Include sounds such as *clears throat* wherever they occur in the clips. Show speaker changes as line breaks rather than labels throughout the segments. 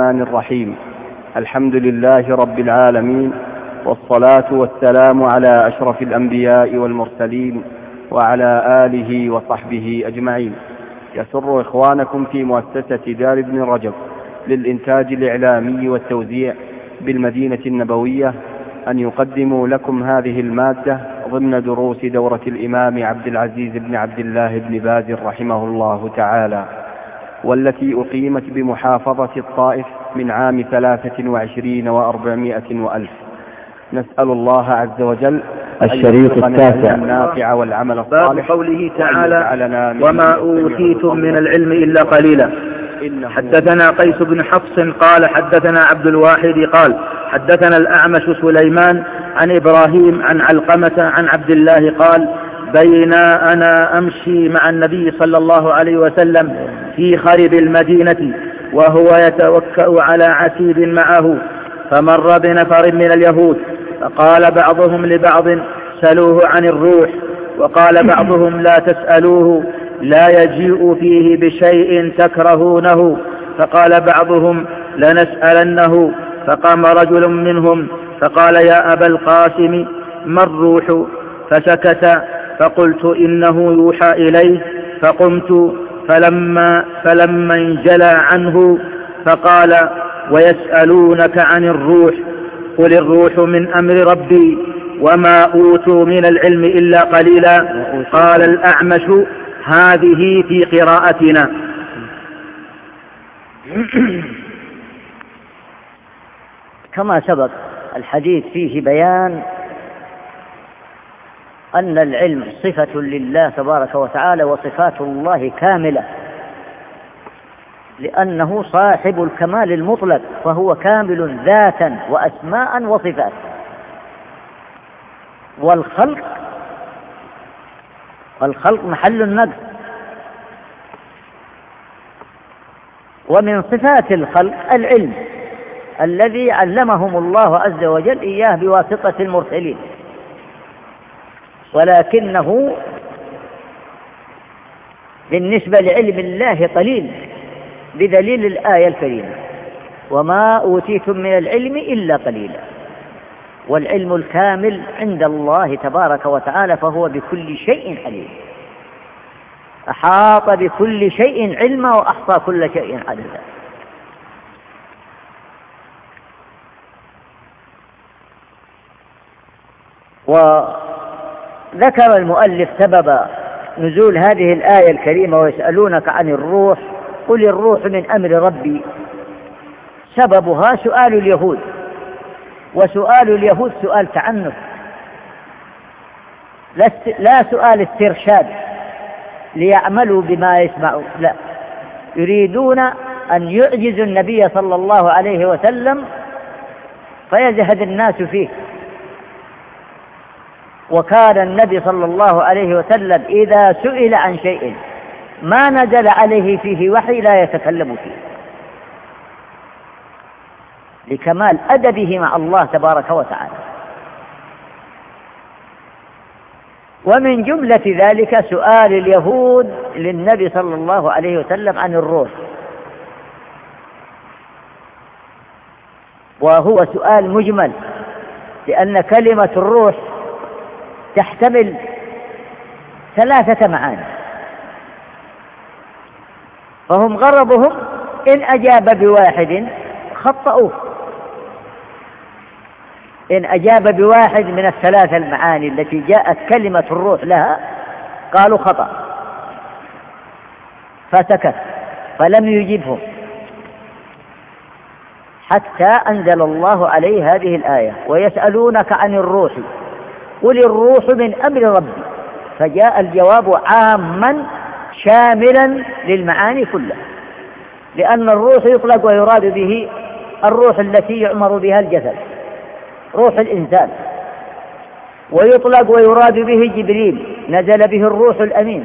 الرحمن الرحيم. الحمد لله رب العالمين والصلاة والسلام على أشرف الأنبياء والمرسلين وعلى آله وصحبه أجمعين. يسر إخوانكم في مؤسسة دار ابن رجب للإنتاج الإعلامي والتوزيع بالمدينة النبوية أن يقدموا لكم هذه المادة ضمن دروس دورة الإمام عبد العزيز بن عبد الله بن باز رحمه الله تعالى. والتي أقيمت بمحافظة الطائف من عام ثلاثة وعشرين وأربعمائة وألف. نسأل الله عز وجل
الشريط التاسع.
النافع والعمل
باب
الصالح
قوله تعالى وما أوتيتم من العلم إلا قليلا. حدثنا قيس بن حفص قال حدثنا عبد الواحد قال حدثنا الأعمش سليمان عن إبراهيم عن علقمة عن عبد الله قال بينا أنا أمشي مع النبي صلى الله عليه وسلم في خرب المدينة وهو يتوكأ على عتيب معه فمر بنفر من اليهود فقال بعضهم لبعض سلوه عن الروح وقال بعضهم لا تسألوه لا يجيء فيه بشيء تكرهونه فقال بعضهم لنسألنه فقام رجل منهم فقال يا أبا القاسم ما الروح؟ فسكت فقلت إنه يوحى إليه فقمت فلما, فلما انجلى عنه فقال ويسألونك عن الروح قل الروح من أمر ربي وما أوتوا من العلم إلا قليلا قال الأعمش هذه في قراءتنا.
كما سبق الحديث فيه بيان أن العلم صفة لله تبارك وتعالى وصفات الله كاملة. لأنه صاحب الكمال المطلق فهو كامل ذاتا وأسماء وصفات. والخلق والخلق محل النقص. ومن صفات الخلق العلم الذي علمهم الله عز وجل إياه بواسطة المرسلين. ولكنه بالنسبة لعلم الله قليل بدليل الآية الكريمة. وما أوتيتم من العلم إلا قليلا. والعلم الكامل عند الله تبارك وتعالى فهو بكل شيء عليم. أحاط بكل شيء علما وأحصى كل شيء عددا وذكر المؤلف سبب نزول هذه الآية الكريمة ويسألونك عن الروح قل الروح من أمر ربي. سببها سؤال اليهود وسؤال اليهود سؤال تعنف. لا سؤال استرشاد ليعملوا بما يسمعون لا. يريدون أن يعجزوا النبي صلى الله عليه وسلم فيزهد الناس فيه. وكان النبي صلى الله عليه وسلم إذا سئل عن شيء ما نزل عليه فيه وحي لا يتكلم فيه. لكمال أدبه مع الله تبارك وتعالى. ومن جملة ذلك سؤال اليهود للنبي صلى الله عليه وسلم عن الروح. وهو سؤال مجمل لأن كلمة الروح تحتمل ثلاثة معاني. فهم غرضهم إن أجاب بواحد خطأوه. إن أجاب بواحد من الثلاث المعاني التي جاءت كلمة الروح لها قالوا خطأ. فسكت فلم يجبهم. حتى أنزل الله عليه هذه الآية ويسألونك عن الروح قل الروح من أمر ربي. فجاء الجواب عاما شاملا للمعاني كلها. لأن الروح يطلق ويراد به الروح التي يؤمر بها الجسد روح الإنسان. ويطلق ويراد به جبريل نزل به الروح الأمين.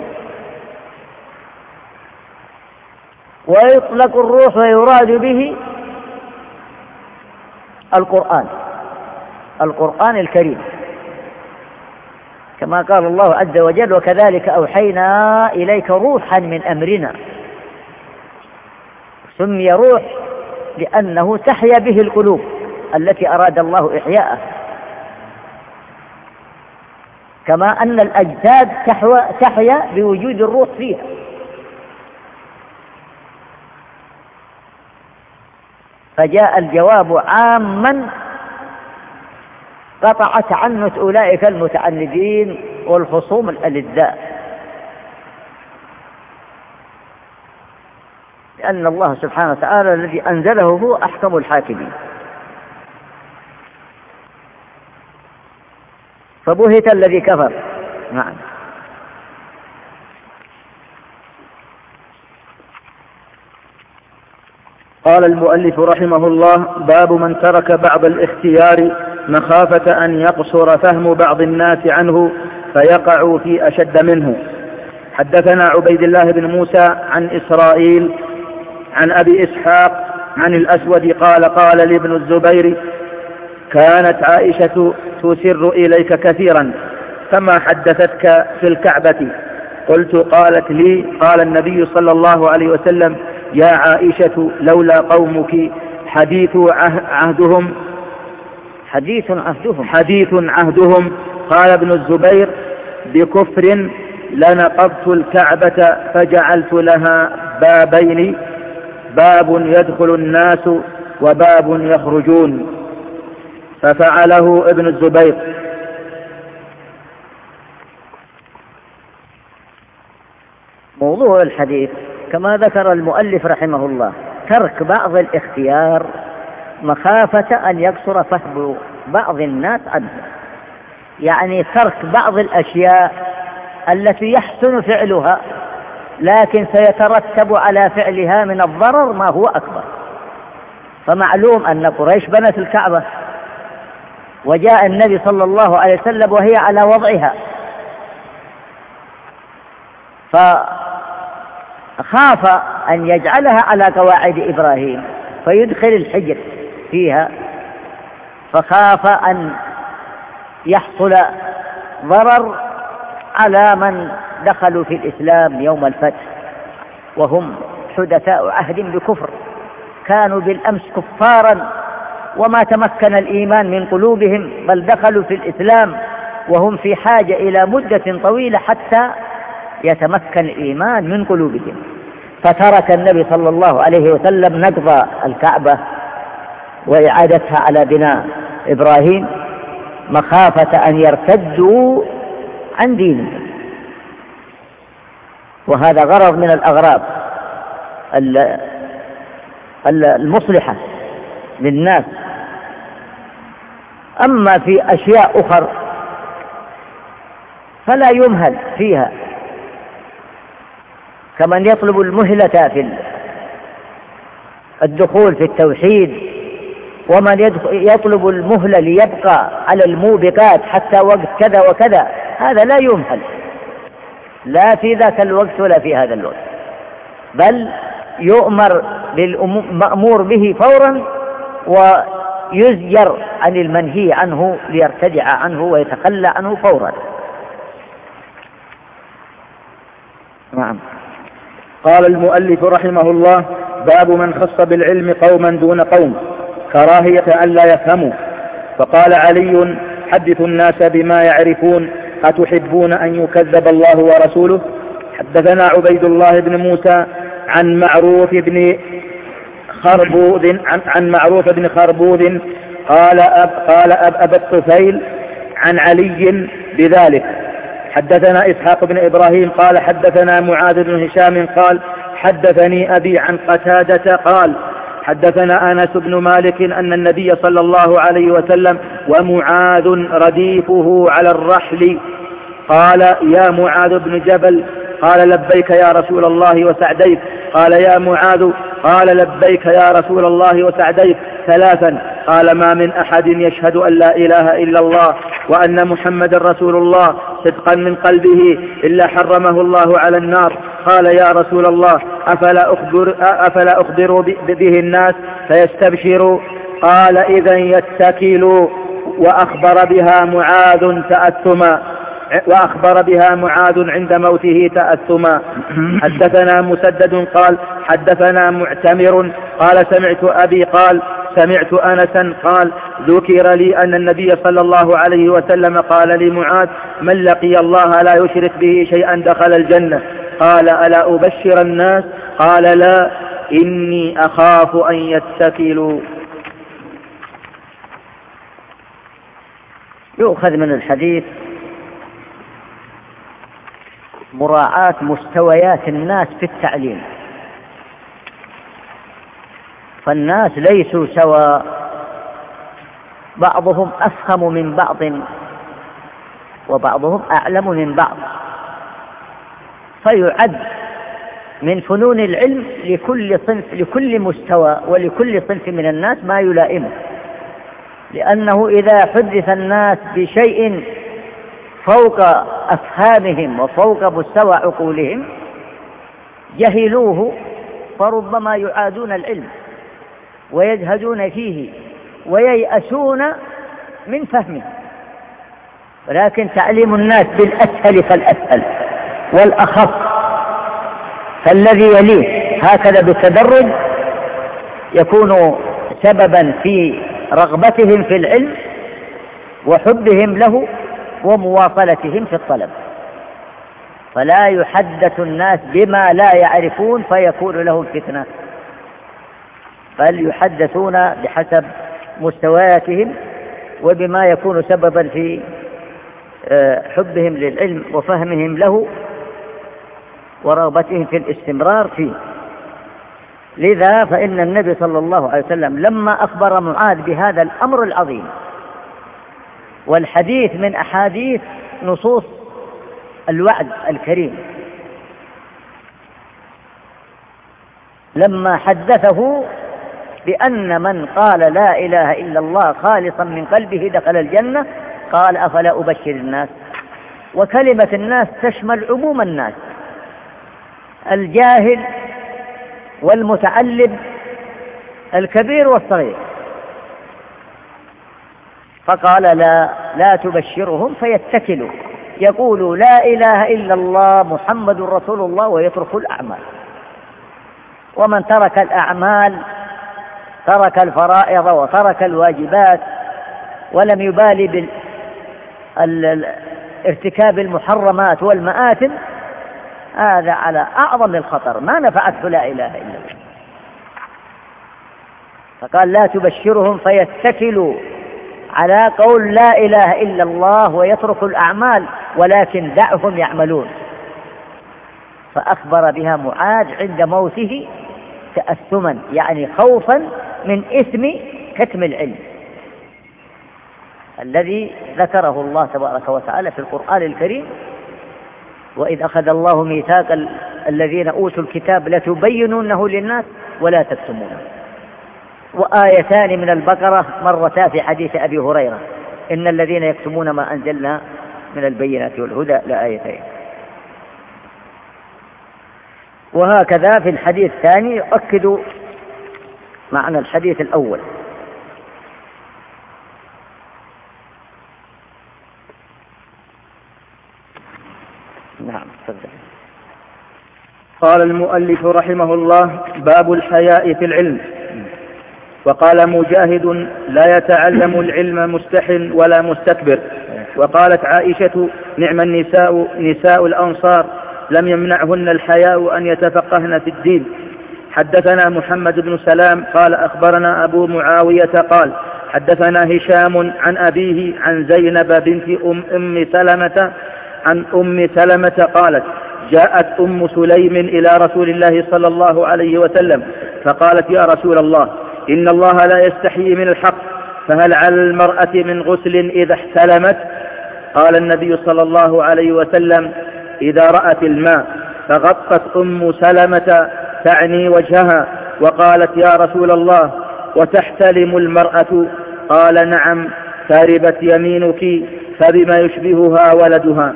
ويطلق الروح ويراد به القرآن القرآن الكريم. كما قال الله عز وجل وكذلك أوحينا إليك روحا من أمرنا. سمي روح لأنه تحيا به القلوب التي أراد الله إحياءها كما أن الأجساد تحيا بوجود الروح فيها. فجاء الجواب عاما قطع تعنت أولئك المتعندين والخصوم الألذاء. لأن الله سبحانه وتعالى الذي أنزله هو أحكم الحاكمين. فبهت الذي كفر. نعم.
قال المؤلف رحمه الله باب من ترك بعض الاختيار مخافة أن يقصر فهم بعض الناس عنه فيقعوا في أشد منه. حدثنا عبيد الله بن موسى عن إسرائيل عن أبي إسحاق عن الأسود قال قال لابن الزبير كانت عائشة تسر إليك كثيرا فما حدثتك في الكعبة؟ قلت قالت لي قال النبي صلى الله عليه وسلم يا عائشة لولا قومك حديث عهدهم
حديث عهدهم.
حديث عهدهم. قال ابن الزبير بكفر لنقضت الكعبة فجعلت لها بابين. باب يدخل الناس وباب يخرجون. ففعله ابن الزبير.
موضوع الحديث كما ذكر المؤلف رحمه الله ترك بعض الاختيار مخافة أن يقصر فهم بعض الناس عنه. يعني ترك بعض الأشياء التي يحسن فعلها لكن سيترتب على فعلها من الضرر ما هو أكبر. فمعلوم أن قريش بنت الكعبة وجاء النبي صلى الله عليه وسلم وهي على وضعها. فخاف أن يجعلها على قواعد إبراهيم فيدخل الحجر. فيها فخاف أن يحصل ضرر على من دخلوا في الإسلام يوم الفتح وهم حدثاء عهد بكفر كانوا بالأمس كفارا وما تمكن الإيمان من قلوبهم بل دخلوا في الإسلام وهم في حاجة إلى مدة طويلة حتى يتمكن الإيمان من قلوبهم. فترك النبي صلى الله عليه وسلم نقض الكعبة وإعادتها على بناء إبراهيم مخافة أن يرتدوا عن دينهم. وهذا غرض من الأغراض المصلحة للناس. أما في أشياء أخر فلا يمهل فيها. كمن يطلب المهلة في الدخول في التوحيد ومن يطلب المهلة ليبقى على الموبقات حتى وقت كذا وكذا هذا لا يمهل. لا في ذاك الوقت ولا في هذا الوقت. بل يؤمر بالمأمور به فورا ويزجر عن المنهي عنه ليرتدع عنه ويتخلى عنه فورا.
نعم. قال المؤلف رحمه الله باب من خص بالعلم قوما دون قوم. كراهية أن لا يفهموا. فقال علي حدثوا الناس بما يعرفون أتحبون أن يكذب الله ورسوله؟ حدثنا عبيد الله بن موسى عن معروف بن خربوذ عن, عن معروف بن خربوذ قال أب قال أب أبا الطفيل عن علي بذلك. حدثنا إسحاق بن إبراهيم قال حدثنا معاذ بن هشام قال حدثني أبي عن قتادة قال حدثنا أنس بن مالك أن النبي صلى الله عليه وسلم ومعاذ رديفه على الرحل قال يا معاذ بن جبل. قال لبيك يا رسول الله وسعديك. قال يا معاذ. قال لبيك يا رسول الله وسعديك. ثلاثا. قال ما من أحد يشهد أن لا إله إلا الله وأن محمدا رسول الله صدقا من قلبه إلا حرمه الله على النار. قال يا رسول الله أفلا أخبر أفلا أخبر به الناس? فيستبشروا قال اذا يتكلوا وأخبر بها معاذ تاثما وأخبر بها معاذ عند موته تأثما حدثنا مسدد قال حدثنا معتمر قال سمعت أبي قال سمعت أنسا قال ذكر لي أن النبي صلى الله عليه وسلم قال لمعاذ من لقي الله لا يشرك به شيئا دخل الجنة قال ألا أبشر الناس قال لا إني أخاف أن يتكلوا
يؤخذ من الحديث مراعاة مستويات الناس في التعليم. فالناس ليسوا سواء بعضهم أفهم من بعض وبعضهم أعلم من بعض. فيعد من فنون العلم لكل صنف لكل مستوى ولكل صنف من الناس ما يلائمه. لأنه إذا حدث الناس بشيء فوق أفهامهم وفوق مستوى عقولهم جهلوه فربما يعادون العلم. ويجهدون فيه وييأسون من فهمه. ولكن تعليم الناس بالأسهل فالأسهل والأخف. فالذي يليه هكذا بالتدرج يكون سببا في رغبتهم في العلم وحبهم له ومواصلتهم في الطلب. فلا يحدث الناس بما لا يعرفون فيكون لهم فتنة بل يحدثون بحسب مستوياتهم وبما يكون سببا في آه، حبهم للعلم وفهمهم له ورغبتهم في الاستمرار فيه. لذا فإن النبي صلى الله عليه وسلم لما أخبر معاذ بهذا الأمر العظيم والحديث من أحاديث نصوص الوعد الكريم لما حدثه بأن من قال لا إله إلا الله خالصا من قلبه دخل الجنة قال أفلا أبشر الناس؟ وكلمة الناس تشمل عموم الناس الجاهل والمتعلم الكبير والصغير. فقال لا لا تبشرهم فيتكلوا. يقولوا لا إله إلا الله محمد رسول الله ويترك الأعمال. ومن ترك الأعمال ترك الفرائض وترك الواجبات ولم يبالي بارتكاب المحرمات والمآثم هذا على أعظم الخطر. ما نفعته لا إله إلا الله. فقال لا تبشرهم فيتكلوا على قول لا إله إلا الله ويترك الأعمال ولكن دعهم يعملون. فأخبر بها معاذ عند موته تأثما يعني خوفا من إثم كتم العلم الذي ذكره الله تبارك وتعالى في القرآن الكريم وإذ أخذ الله ميثاق الذين أوتوا الكتاب لتبينونه للناس ولا تكتمونه. وآيتان من البقرة مرتا في حديث أبي هريرة. إن الذين يكتمون ما أنزلنا من البينات والهدى لآيتين وهكذا في الحديث الثاني يؤكد معنى الحديث الأول. نعم تفضل.
قال المؤلف رحمه الله باب الحياء في العلم. وقال مجاهد لا يتعلم العلم مستح ولا مستكبر. وقالت عائشة نعم النساء نساء الأنصار لم يمنعهن الحياء أن يتفقهن في الدين. حدثنا محمد بن سلام قال أخبرنا أبو معاوية قال حدثنا هشام عن أبيه عن زينب بنت أم, أم سلمة عن أم سلمة قالت جاءت أم سليم إلى رسول الله صلى الله عليه وسلم فقالت يا رسول الله إن الله لا يستحيي من الحق فهل على المرأة من غسل إذا احتلمت؟ قال النبي صلى الله عليه وسلم إذا رأت الماء فغطت أم سلمة تعني وجهها وقالت يا رسول الله وتحتلم المرأة؟ قال نعم تاربت يمينك فبما يشبهها ولدها.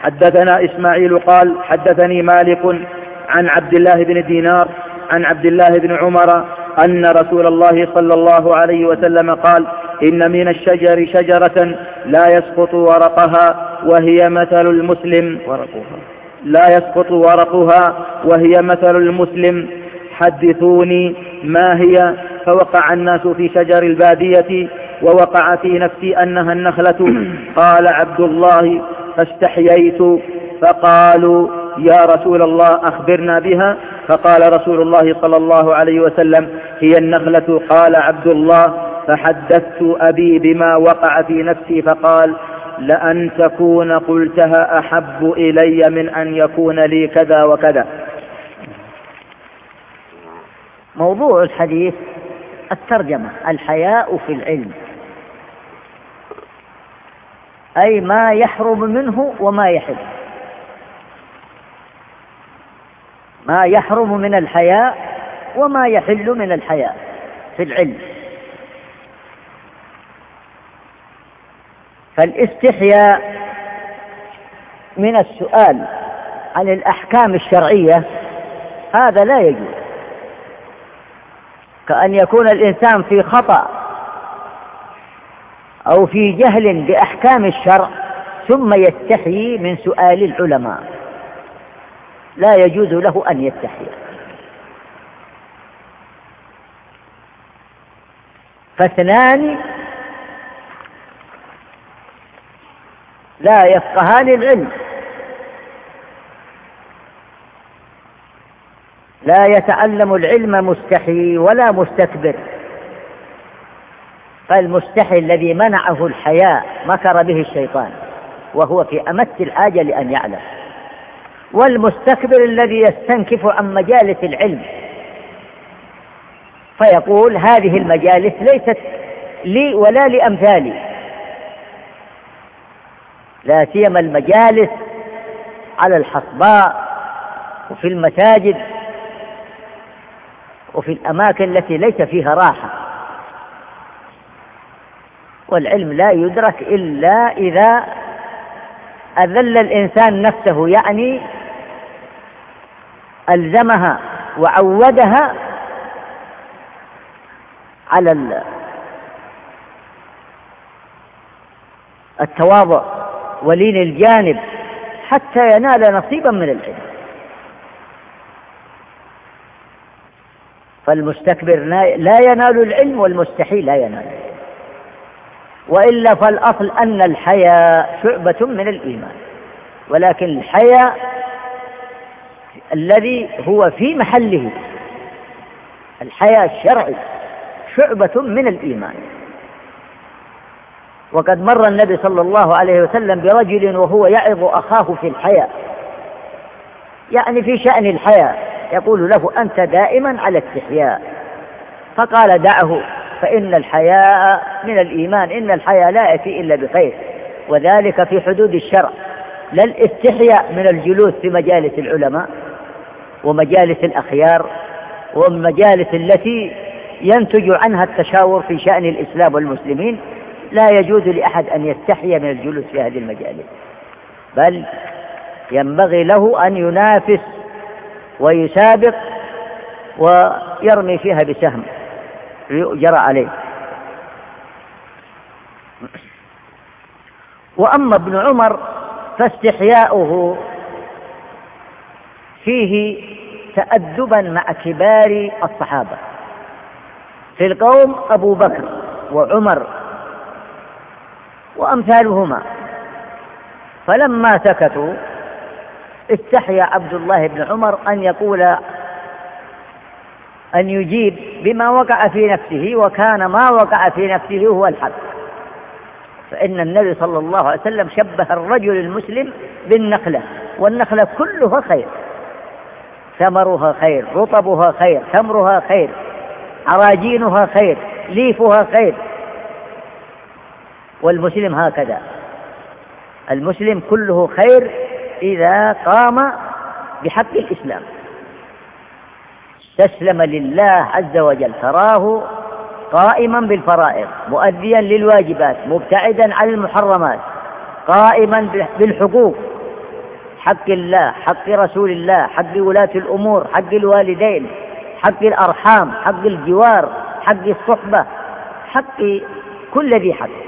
حدثنا إسماعيل قال حدثني مالك عن عبد الله بن دينار عن عبد الله بن عمر أن رسول الله صلى الله عليه وسلم قال إن من الشجر شجرة لا يسقط ورقها وهي مثل المسلم. ورقها. لا يسقط ورقها وهي مثل المسلم. حدثوني ما هي؟ فوقع الناس في شجر البادية ووقع في نفسي أنها النخلة. *clears throat* قال عبد الله فاستحييت. فقالوا يا رسول الله أخبرنا بها؟ فقال رسول الله صلى الله عليه وسلم هي النخلة. قال عبد الله فحدثت أبي بما وقع في نفسي فقال لأن تكون قلتها أحب إلي من أن يكون لي كذا وكذا.
موضوع الحديث الترجمة الحياء في العلم. أي ما يحرم منه وما يحل ما يحرم من الحياء وما يحل من الحياء في العلم. فالاستحياء من السؤال عن الأحكام الشرعية هذا لا يجوز. كأن يكون الإنسان في خطأ أو في جهل بأحكام الشرع ثم يستحيي من سؤال العلماء. لا يجوز له أن يستحيي فاثنان لا يفقهان العلم. لا يتعلم العلم مستحي ولا مستكبر. فالمستحي الذي منعه الحياء مكر به الشيطان وهو في أمس الحاجة لأن يعلم. والمستكبر الذي يستنكف عن مجالس العلم فيقول هذه المجالس ليست لي ولا لأمثالي. لا سيما المجالس على الحصباء وفي المساجد وفي الأماكن التي ليس فيها راحة. والعلم لا يدرك إلا إذا أذل الإنسان نفسه يعني ألزمها وعودها على التواضع. ولين الجانب حتى ينال نصيبا من العلم فالمستكبر لا ينال العلم والمستحيل لا ينال العلم. وإلا فالأصل أن الحياء شعبة من الإيمان. ولكن الحياء الذي هو في محله الحياء الشرعي شعبة من الإيمان. وقد مر النبي صلى الله عليه وسلم برجل وهو يعظ أخاه في الحياء يعني في شأن الحياء يقول له أنت دائما على استحياء فقال دعه فإن الحياء من الإيمان إن الحياء لا يأتي إلا بخير. وذلك في حدود الشرع. لا الاستحياء من الجلوس في مجالس العلماء ومجالس الأخيار والمجالس التي ينتج عنها التشاور في شأن الإسلام والمسلمين لا يجوز لأحد أن يستحي من الجلوس في هذه المجالس. بل ينبغي له أن ينافس ويسابق ويرمي فيها بسهم. يؤجر عليه. وأما ابن عمر فاستحياؤه فيه تأدبا مع كبار الصحابة. في القوم أبو بكر وعمر وأمثالهما. فلما سكتوا استحيا عبد الله بن عمر أن يقول أن يجيب بما وقع في نفسه وكان ما وقع في نفسه هو الحق. فإن النبي صلى الله عليه وسلم شبه الرجل المسلم بالنخلة والنخلة كلها خير. ثمرها خير رطبها خير تمرها خير عراجينها خير ليفها خير والمسلم هكذا. المسلم كله خير إذا قام بحق الإسلام. استسلم لله عز وجل تراه قائما بالفرائض مؤديا للواجبات مبتعدا عن المحرمات قائما بالحقوق. حق الله حق رسول الله حق ولاة الأمور حق الوالدين حق الأرحام حق الجوار حق الصحبة حق كل ذي حق.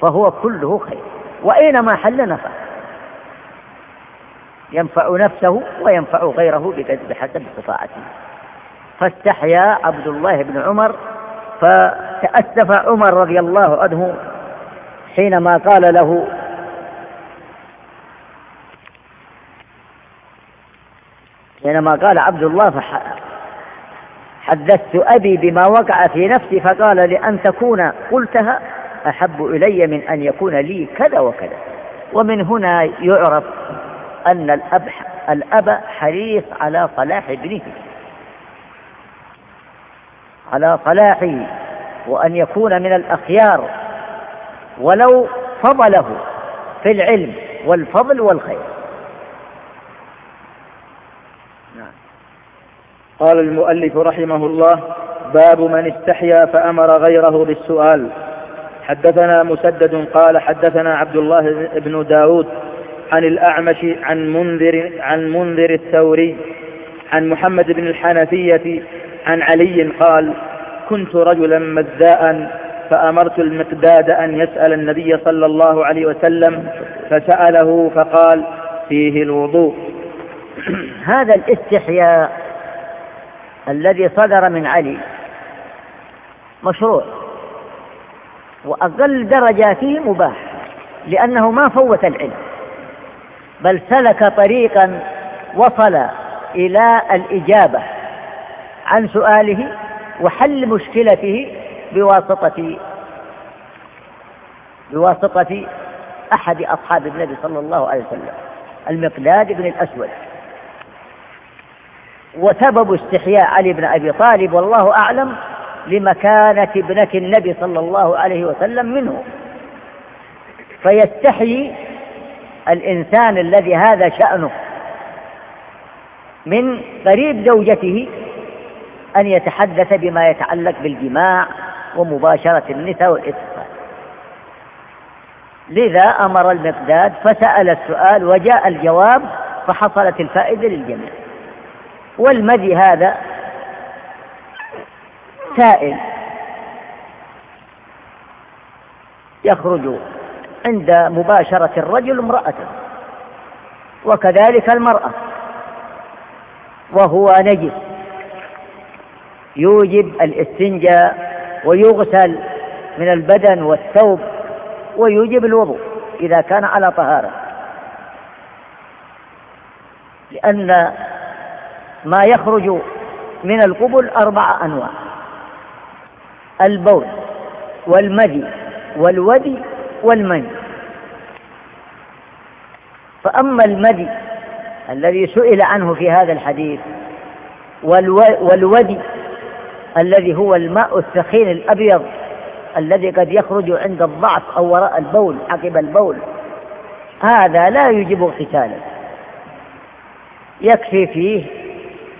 فهو كله خير. وأينما حل نفع. ينفع نفسه وينفع غيره بحسب استطاعته فاستحيا عبد الله بن عمر فتأسف عمر رضي الله عنه حينما قال له حينما قال عبد الله حدثت أبي بما وقع في نفسي فقال لأن تكون قلتها أحب إلي من أن يكون لي كذا وكذا. ومن هنا يعرف أن الأب, الأب حريص على صلاح ابنه. على صلاحه وأن يكون من الأخيار. ولو فضله في العلم والفضل والخير.
قال المؤلف رحمه الله باب من استحيا فأمر غيره بالسؤال. حدثنا مسدد قال حدثنا عبد الله بن داود عن الأعمش عن منذر, عن منذر الثوري عن محمد بن الحنفية عن علي قال كنت رجلا مذاء فأمرت المقداد أن يسأل النبي صلى الله عليه وسلم فسأله فقال فيه الوضوء. *clears throat*
هذا الاستحياء الذي صدر من علي مشروع. وأقل درجاته مباح لأنه ما فوت العلم بل سلك طريقا وصل إلى الإجابة عن سؤاله وحل مشكلته بواسطة بواسطة أحد أصحاب النبي صلى الله عليه وسلم المقداد بن الأسود. وسبب استحياء علي بن أبي طالب والله أعلم لمكانة ابنة النبي صلى الله عليه وسلم منه. فيستحيي الإنسان الذي هذا شأنه من قريب زوجته أن يتحدث بما يتعلق بالجماع ومباشرة النساء والاتصال لذا أمر المقداد فسأل السؤال وجاء الجواب فحصلت الفائدة للجميع. والمدي هذا سائل. يخرج عند مباشرة الرجل امرأته. وكذلك المرأة. وهو نجس. يوجب الاستنجاء ويغسل من البدن والثوب ويوجب الوضوء إذا كان على طهارة. لأن ما يخرج من القبل أربع أنواع. البول والمدي والودي والمني. فأما المدي الذي سئل عنه في هذا الحديث والودي الذي هو الماء الثخين الأبيض الذي قد يخرج عند الضعف أو وراء البول عقب البول هذا لا يجب اغتسالا يكفي فيه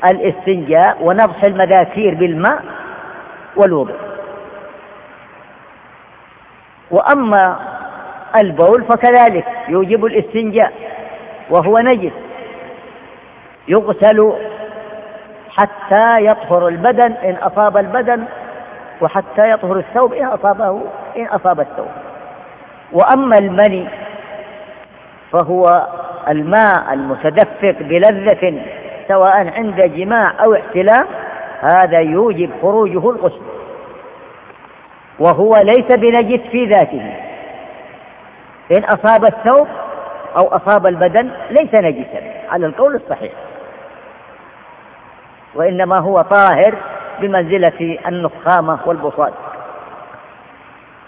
الاستنجاء ونضح المذاكير بالماء والوضوء. وأما البول فكذلك يوجب الاستنجاء وهو نجس يغسل حتى يطهر البدن إن أصاب البدن وحتى يطهر الثوب إن أصابه إن أصاب الثوب. وأما المني فهو الماء المتدفق بلذة سواء عند جماع أو احتلام هذا يوجب خروجه الغسل. وهو ليس بنجس في ذاته. إن أصاب الثوب أو أصاب البدن ليس نجسا على القول الصحيح. وإنما هو طاهر بمنزلة النخامة والبصاد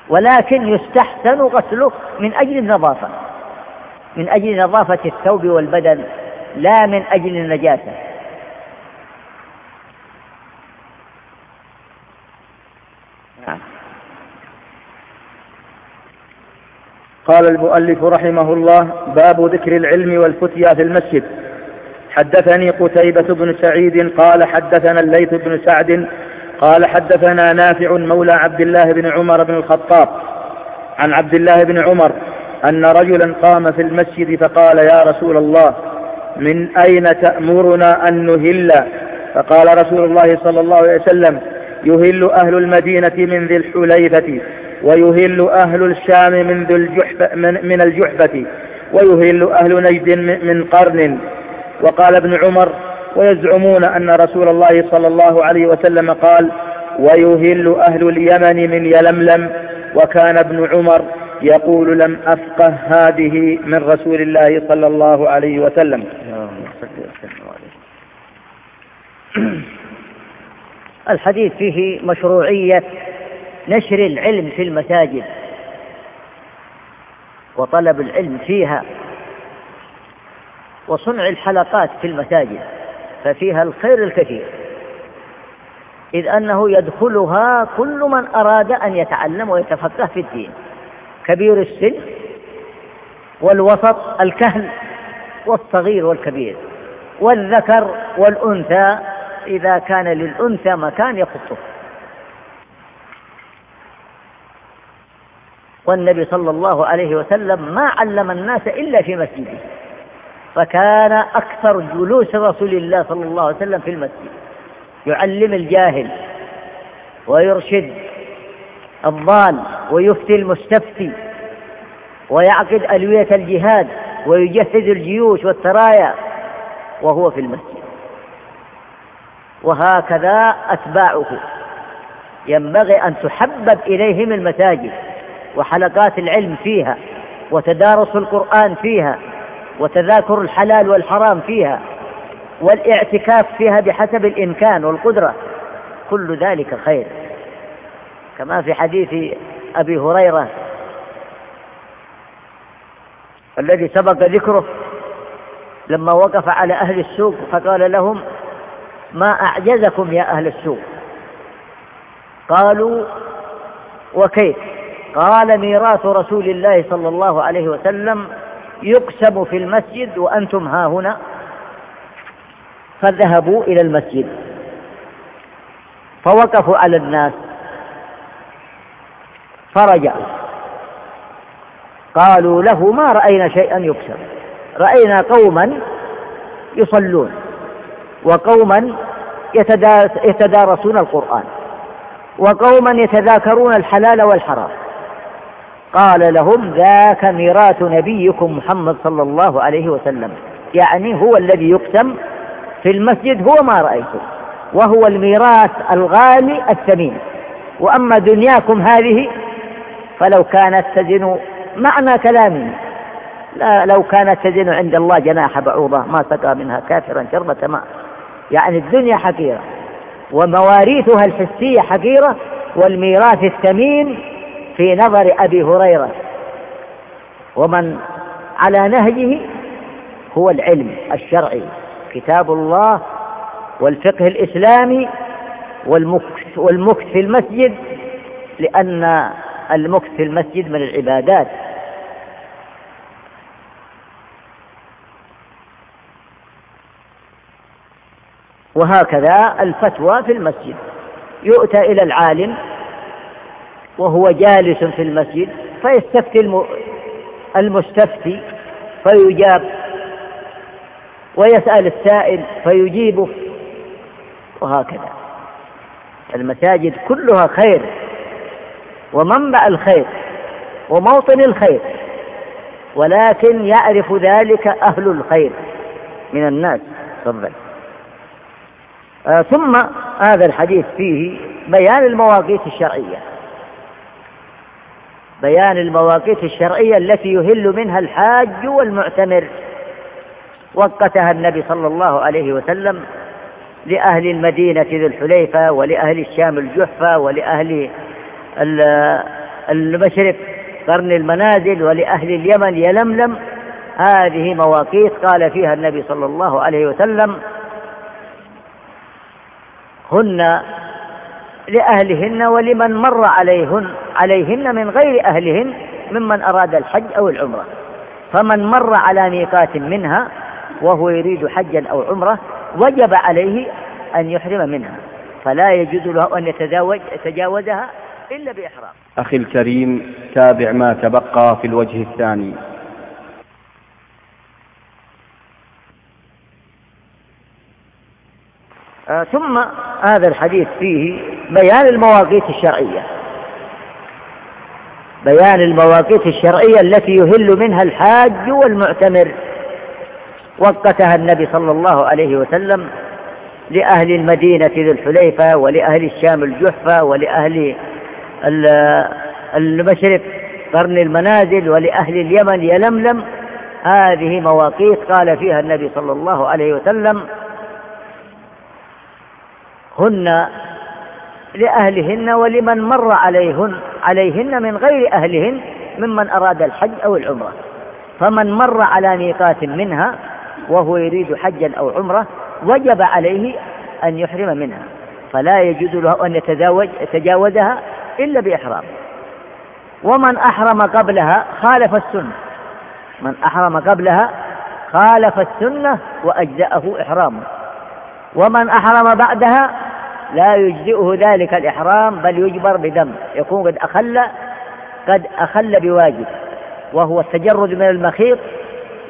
ولكن يستحسن غسله من أجل النظافة. من أجل نظافة الثوب والبدن لا من أجل النجاسة
نعم. قال المؤلف رحمه الله باب ذكر العلم والفتيا في المسجد. حدثني قتيبة بن سعيد قال حدثنا الليث بن سعد قال حدثنا نافع مولى عبد الله بن عمر بن الخطاب عن عبد الله بن عمر أن رجلا قام في المسجد فقال يا رسول الله من أين تأمرنا أن نهل؟ فقال رسول الله صلى الله عليه وسلم يهل أهل المدينة من ذي الحليفة. ويهل أهل الشام من, ذي الجحفة من, من الجحفة ويهل أهل نجد من قرن. وقال ابن عمر ويزعمون أن رسول الله صلى الله عليه وسلم قال ويهل أهل اليمن من يلملم. وكان ابن عمر يقول لم أفقه هذه من رسول الله صلى الله عليه وسلم.
الحديث فيه مشروعية نشر العلم في المساجد وطلب العلم فيها وصنع الحلقات في المساجد ففيها الخير الكثير. إذ أنه يدخلها كل من أراد أن يتعلم ويتفقه في الدين. كبير السن والوسط الكهل والصغير والكبير والذكر والأنثى إذا كان للأنثى مكان يخصه. والنبي صلى الله عليه وسلم ما علم الناس إلا في مسجده. فكان أكثر جلوس رسول الله صلى الله عليه وسلم في المسجد. يعلم الجاهل ويرشد الضال ويفتي المستفتي ويعقد ألوية الجهاد ويجهز الجيوش والسرايا وهو في المسجد. وهكذا أتباعه. ينبغي أن تحبب إليهم المساجد. وحلقات العلم فيها وتدارس القرآن فيها وتذاكر الحلال والحرام فيها والاعتكاف فيها بحسب الإمكان والقدرة كل ذلك خير. كما في حديث أبي هريرة الذي سبق ذكره لما وقف على أهل السوق فقال لهم ما أعجزكم يا أهل السوق؟ قالوا وكيف؟ قال ميراث رسول الله صلى الله عليه وسلم يقسم في المسجد وأنتم ها هنا. فذهبوا إلى المسجد. فوقفوا على الناس. فرجعوا قالوا له ما رأينا شيئا يكسر رأينا قوما يصلون وقوما يتدارسون القرآن وقوما يتذاكرون الحلال والحرام. قال لهم ذاك ميراث نبيكم محمد صلى الله عليه وسلم. يعني هو الذي يقسم في المسجد هو ما رأيته وهو الميراث الغالي الثمين. وأما دنياكم هذه فلو كانت تزن معنى كلامي لا لو كانت تزن عند الله جناح بعوضة ما سقى منها كافرا شربة ماء. يعني الدنيا حقيرة ومواريثها الحسية حقيرة والميراث الثمين في نظر أبي هريرة ومن على نهجه هو العلم الشرعي كتاب الله والفقه الإسلامي والمكث, في المسجد لأن المكث في المسجد من العبادات. وهكذا الفتوى في المسجد. يؤتى إلى العالم وهو جالس في المسجد فيستفتي المستفتي فيجاب ويسأل السائل فيجيبه وهكذا. المساجد كلها خير ومنبع الخير وموطن الخير ولكن يعرف ذلك أهل الخير من الناس تفضل آه ثم هذا الحديث فيه بيان المواقيت الشرعية. بيان المواقيت الشرعية التي يهل منها الحاج والمعتمر. وقتها النبي صلى الله عليه وسلم لأهل المدينة ذي الحليفة ولأهل الشام الجحفة ولأهل المشرق قرن المنازل ولأهل اليمن يلملم. هذه مواقيت قال فيها النبي صلى الله عليه وسلم هن لأهلهن ولمن مر عليهن عليهن من غير أهلهن ممن أراد الحج أو العمرة. فمن مر على ميقات منها وهو يريد حجا أو عمرة وجب عليه أن يحرم منها. فلا يجوز له أن يتزاوج يتجاوزها إلا بإحرام.
أخي الكريم تابع ما تبقى في الوجه الثاني.
آه ثم هذا الحديث فيه بيان المواقيت الشرعية. بيان المواقيت الشرعية التي يهل منها الحاج والمعتمر. وقتها النبي صلى الله عليه وسلم لأهل المدينة ذي الحليفة ولأهل الشام الجحفة ولأهل المشرق قرن المنازل ولأهل اليمن يلملم. هذه مواقيت قال فيها النبي صلى الله عليه وسلم هن لأهلهن ولمن مر عليهن عليهن من غير أهلهن ممن أراد الحج أو العمرة. فمن مر على ميقات منها وهو يريد حجا أو عمرة وجب عليه أن يحرم منها. فلا يجوز له أن يتزاوج يتجاوزها إلا بإحرام. ومن أحرم قبلها خالف السنة. من أحرم قبلها خالف السنة وأجزأه إحرامه. ومن أحرم بعدها لا يجزئه ذلك الإحرام بل يجبر بدم يكون قد أخل قد أخل بواجب وهو التجرد من المخيط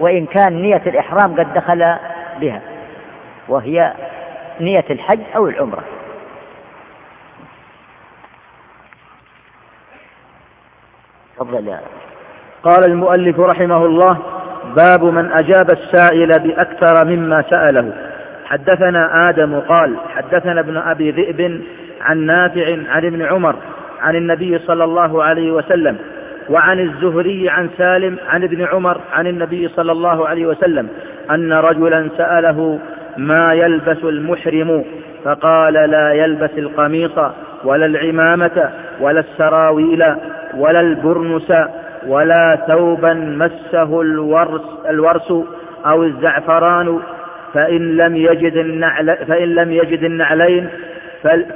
وإن كان نية الإحرام قد دخل بها وهي نية الحج أو العمرة. تفضل يا
قال المؤلف رحمه الله باب من أجاب السائل بأكثر مما سأله. حدثنا آدم قال حدثنا ابن أبي ذئب عن نافع عن ابن عمر عن النبي صلى الله عليه وسلم وعن الزهري عن سالم عن ابن عمر عن النبي صلى الله عليه وسلم أن رجلا سأله ما يلبس المحرم؟ فقال لا يلبس القميص ولا العمامة ولا السراويل ولا البرنس ولا ثوبا مسه الورس, الورس أو الزعفران فإن لم يجد النعل فإن لم يجد النعلين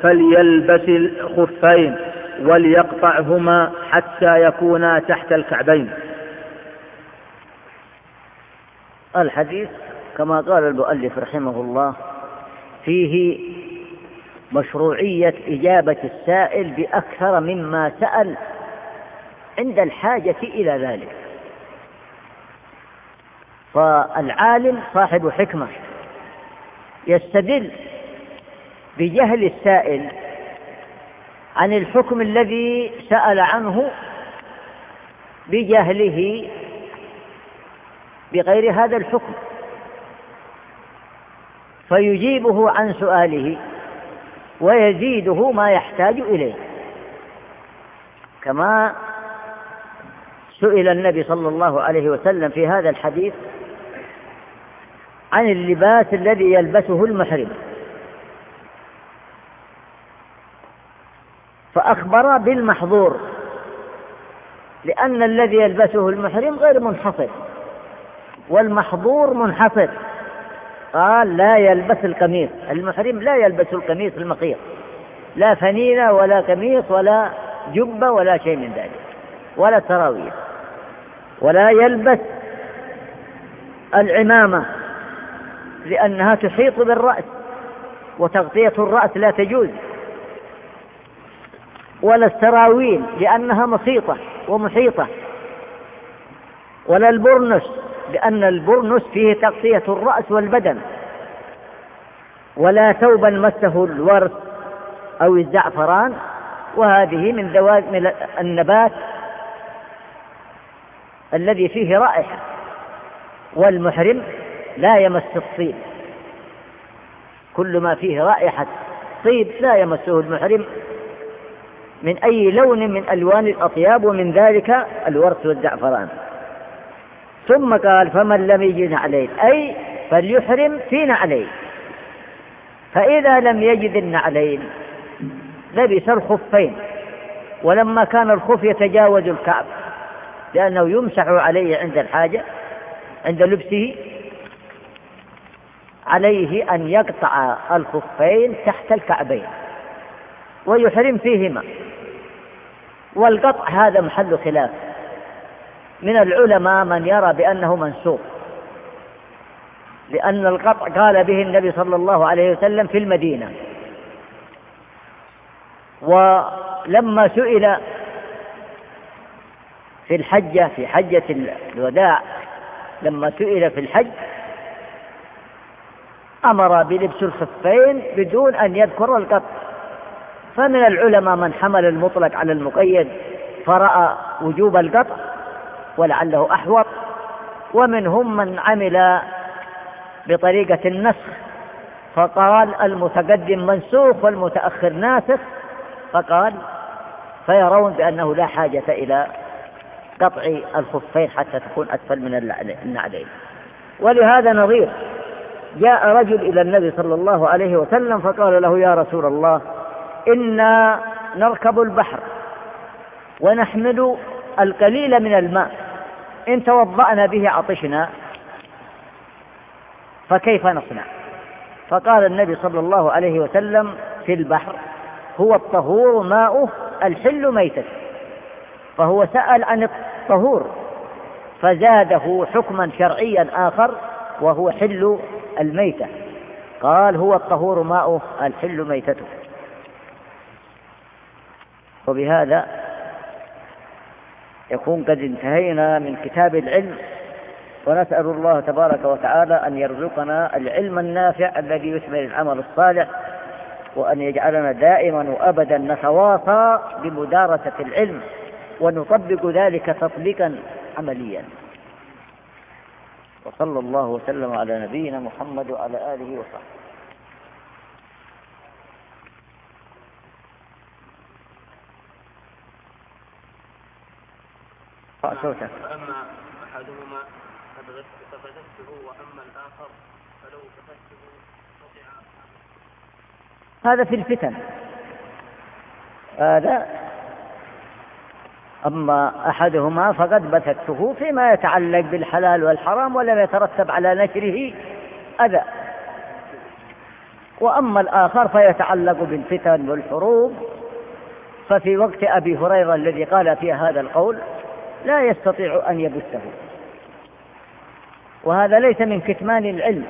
فليلبس الخفين وليقطعهما حتى يكونا تحت الكعبين.
الحديث كما قال المؤلف رحمه الله فيه مشروعية إجابة السائل بأكثر مما سأل عند الحاجة إلى ذلك. فالعالم صاحب حكمة. يستدل بجهل السائل عن الحكم الذي سأل عنه بجهله بغير هذا الحكم. فيجيبه عن سؤاله ويزيده ما يحتاج إليه. كما سئل النبي صلى الله عليه وسلم في هذا الحديث عن اللباس الذي يلبسه المحرم. فأخبر بالمحظور لأن الذي يلبسه المحرم غير منحصر والمحظور منحصر. قال لا يلبس القميص. المحرم لا يلبس القميص المخيط لا فنينة ولا قميص ولا جبة ولا شيء من ذلك ولا سراويل. ولا يلبس العمامة. لأنها تحيط بالرأس وتغطية الرأس لا تجوز ولا السراويل لأنها مخيطة ومحيطة ولا البرنس لأن البرنس فيه تغطية الرأس والبدن ولا ثوبا مسه الورث أو الزعفران وهذه من ذوات من النبات الذي فيه رائحة والمحرم لا يمس الطيب. كل ما فيه رائحة طيب لا يمسه المحرم من أي لون من ألوان الأطياب ومن ذلك الورث والزعفران. ثم قال فمن لم يجد نعلين أي فليحرم في نعلين فإذا لم يجد النعلين لبس الخفين. ولما كان الخف يتجاوز الكعب لأنه يمسح عليه عند الحاجة عند لبسه عليه أن يقطع الخفين تحت الكعبين ويحرم فيهما. والقطع هذا محل خلاف. من العلماء من يرى بأنه منسوخ. لأن القطع قال به النبي صلى الله عليه وسلم في المدينة. ولما سئل في الحجة في حجة الوداع لما سئل في الحج أمر بلبس الخفين بدون أن يذكر القطع. فمن العلماء من حمل المطلق على المقيد فرأى وجوب القطع ولعله أحوط. ومنهم من عمل بطريقة النسخ فقال المتقدم منسوخ والمتأخر ناسخ. فقال فيرون بأنه لا حاجة إلى قطع الخفين حتى تكون أسفل من النعلين. ولهذا نظير جاء رجل إلى النبي صلى الله عليه وسلم فقال له يا رسول الله إنا نركب البحر ونحمل القليل من الماء إن توضأنا به عطشنا فكيف نصنع؟ فقال النبي صلى الله عليه وسلم في البحر هو الطهور ماؤه الحل ميتة فهو سأل عن الطهور فزاده حكما شرعيا آخر وهو حل الميتة. قال هو الطهور ماؤه الحل ميتته. وبهذا يكون قد انتهينا من كتاب العلم ونسأل الله تبارك وتعالى أن يرزقنا العلم النافع الذي يثمر العمل الصالح وأن يجعلنا دائما وأبدا نتواصى بمدارسة العلم ونطبق ذلك تطبيقا عمليا. وصلى الله وسلم على نبينا محمد وعلى آله وصحبه. صوتك
فأما أحدهما ففتته وأما الآخر فلو فتته
هذا في الفتن. هذا أما أحدهما فقد بثته فيما يتعلق بالحلال والحرام ولم يترتب على نشره أذى. وأما الآخر فيتعلق بالفتن والحروب. ففي وقت أبي هريرة الذي قال في هذا القول لا يستطيع أن يبثه. وهذا ليس من كتمان العلم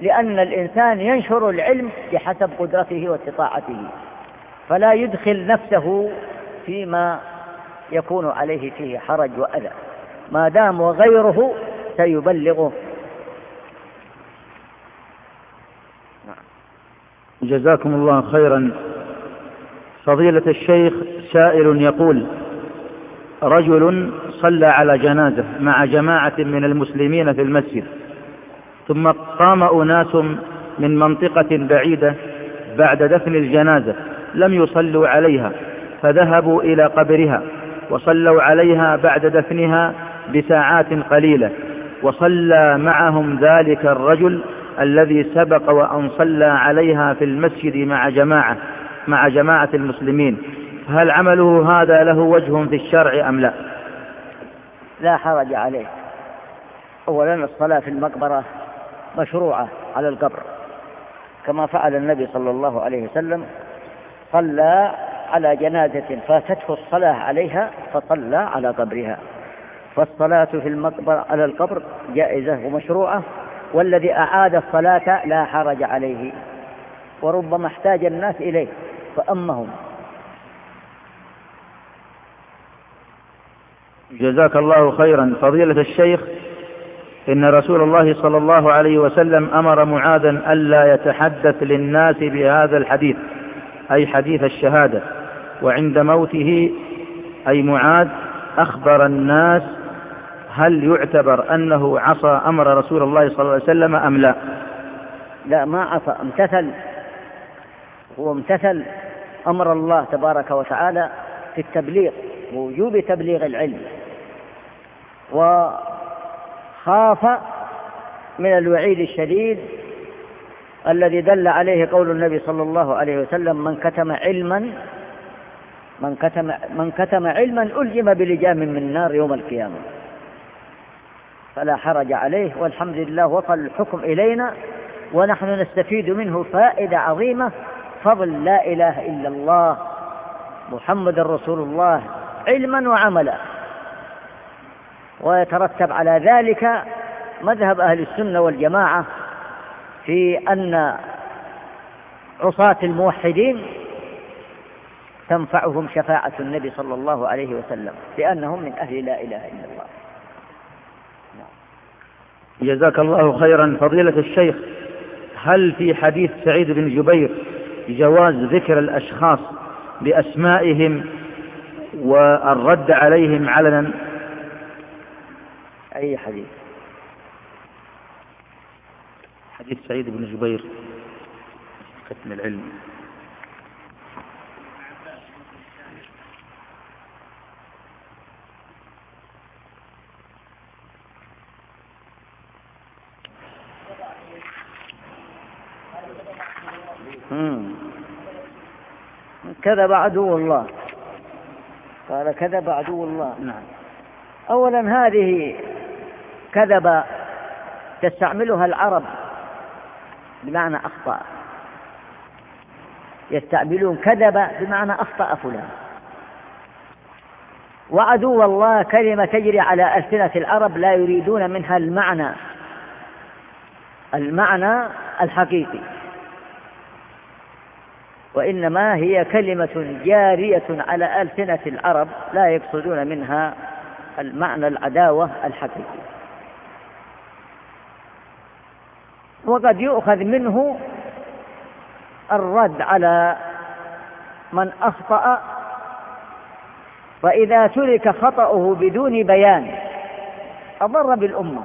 لأن الإنسان ينشر العلم بحسب قدرته واستطاعته فلا يدخل نفسه فيما يكون عليه فيه حرج وأذى. ما دام وغيره سيبلغه.
جزاكم الله خيرا. فضيلة الشيخ سائل يقول رجل صلى على جنازة مع جماعة من المسلمين في المسجد ثم قام أناس من منطقة بعيدة بعد دفن الجنازة لم يصلوا عليها فذهبوا إلى قبرها. وصلوا عليها بعد دفنها بساعات قليلة وصلى معهم ذلك الرجل الذي سبق وأن صلى عليها في المسجد مع جماعة مع جماعة المسلمين. هل عمله هذا له وجه في الشرع أم لا؟
لا حرج عليه. أولا الصلاة في المقبرة مشروعة على القبر. كما فعل النبي صلى الله عليه وسلم صلى على جنازة فاتته الصلاة عليها فصلى على قبرها. فالصلاة في المقبرة على القبر جائزة ومشروعة والذي أعاد الصلاة لا حرج عليه وربما احتاج الناس إليه فأمهم.
جزاك الله خيرا. فضيلة الشيخ إن رسول الله صلى الله عليه وسلم أمر معاذا ألا يتحدث للناس بهذا الحديث أي حديث الشهادة. وعند موته أي معاذ أخبر الناس هل يعتبر أنه عصى أمر رسول الله صلى الله عليه وسلم أم لا.
لا ما عصى امتثل هو امتثل أمر الله تبارك وتعالى في التبليغ ووجوب تبليغ العلم وخاف من الوعيد الشديد الذي دل عليه قول النبي صلى الله عليه وسلم من كتم علما من كتم, من كتم علما ألجم بلجام من نار يوم القيامة. فلا حرج عليه والحمد لله وصل الحكم إلينا ونحن نستفيد منه فائدة عظيمة فضل لا إله إلا الله محمد رسول الله علما وعملا. ويترتب على ذلك مذهب أهل السنة والجماعة في أن عصاة الموحدين تنفعهم شفاعة النبي صلى الله عليه وسلم لأنهم من أهل لا إله إلا الله.
جزاك الله خيرا. فضيلة الشيخ هل في حديث سعيد بن جبير جواز ذكر الأشخاص بأسمائهم والرد عليهم علنا؟
أي حديث؟
حديث سعيد بن جبير ختم العلم.
كذب عدو الله. قال كذب عدو الله.
نعم.
أولا هذه كذب تستعملها العرب بمعنى أخطأ. يستعملون كذب بمعنى أخطأ فلان. وعدو الله كلمة تجري على ألسنة العرب لا يريدون منها المعنى. المعنى الحقيقي. وإنما هي كلمة جارية على ألسنة العرب لا يقصدون منها المعنى العداوة الحقيقي. وقد يؤخذ منه الرد على من أخطأ فإذا ترك خطأه بدون بيان أضر بالأمة.